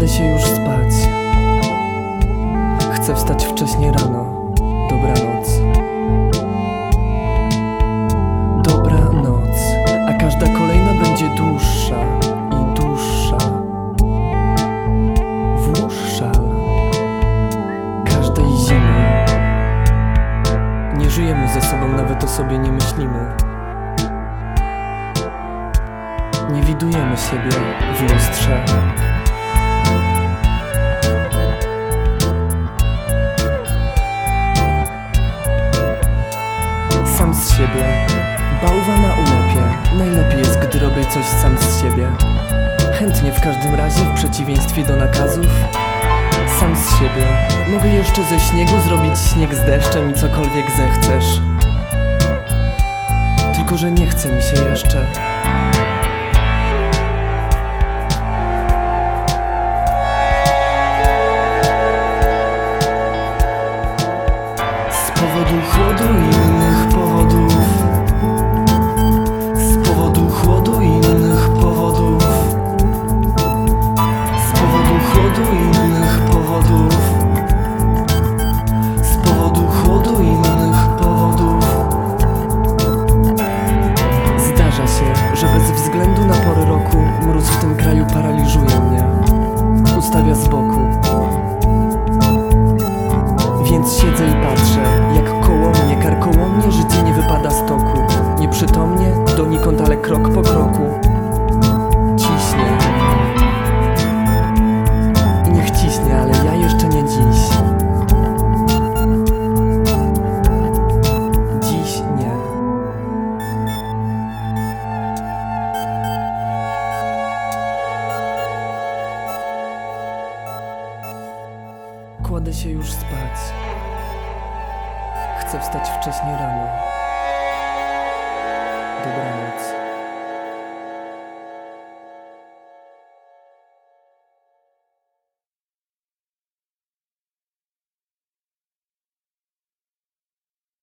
Kładę się już spać. Chcę wstać wcześnie rano. Dobranoc. Dobranoc. A każda kolejna będzie dłuższa i dłuższa. Włóż szal każdej zimy. Nie żyjemy ze sobą, nawet o sobie nie myślimy. Nie widujemy siebie w lustrze. Siebie, bałwa na ulepie. Najlepiej jest, gdy robię coś sam z siebie. Chętnie w każdym razie, w przeciwieństwie do nakazów. Sam z siebie. Mogę jeszcze ze śniegu zrobić śnieg z deszczem i cokolwiek zechcesz. Tylko, że nie chce mi się jeszcze. Z powodu chłodu i siedzę i patrzę, jak koło mnie, karkołomnie życie nie wypada z toku. Nieprzytomnie, donikąd, ale krok po kroku. Ciśnie. Niech ciśnie, ale ja jeszcze nie dziś. Dziś nie. Kładę się już spać chcę wstać wcześnie rano. Dobranoc.